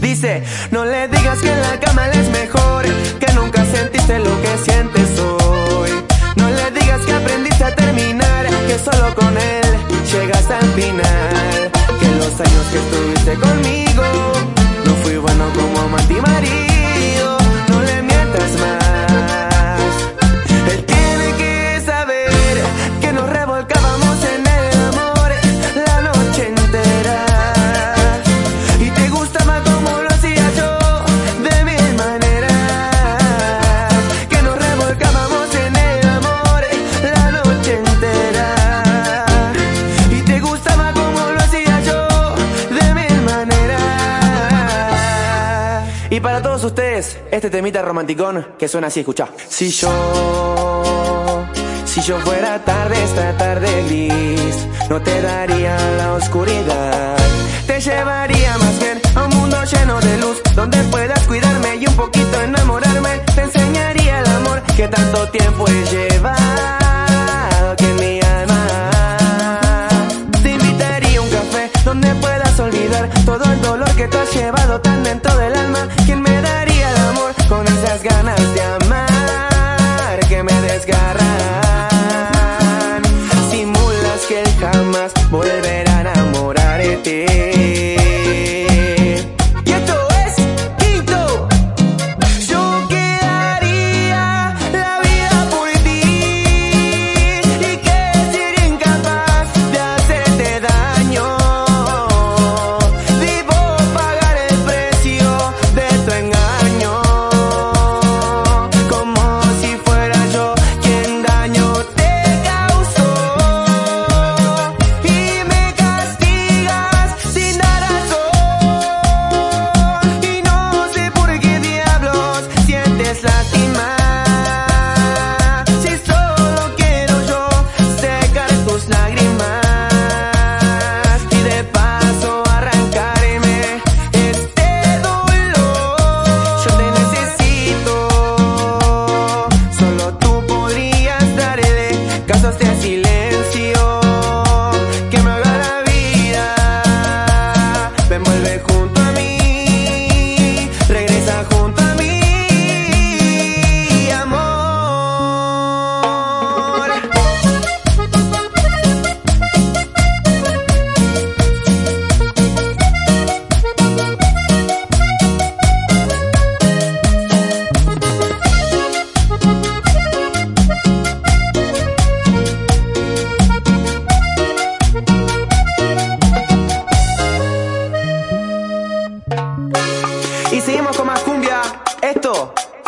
Dice, no le digas que en la cama es mejor, que nunca sentiste lo que sientes hoy. No le digas que aprendiste a terminar, que solo con él llegas al final. Que los años que estuviste conmigo, no fui bueno como y Y para todos ustedes, este temita romanticón que suena así, escucha. Si yo, si yo fuera tarde, esta tarde gris, no te daría la oscuridad. Te llevaría más bien a un mundo lleno de luz, donde puedas cuidarme y un poquito enamorarme. Te enseñaría el amor que tanto tiempo he llevado esas ganas de amar que me desgarran? Simulas que jamás volverá a enamorarte.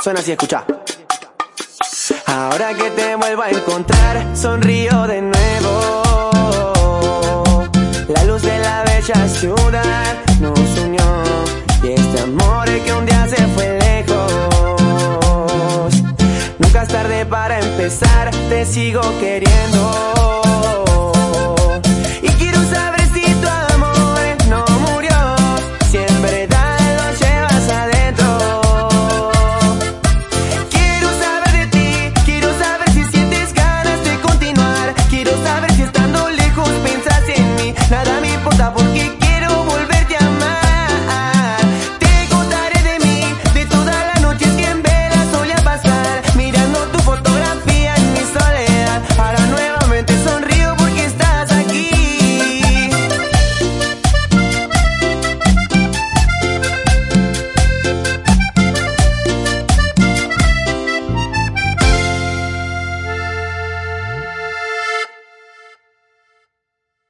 Suena así, escucha. Ahora que te vuelvo a encontrar, sonrío de nuevo. La luz de la bella ciudad nos unió. Y este amor que un día se fue lejos. Nunca es tarde para empezar, te sigo queriendo.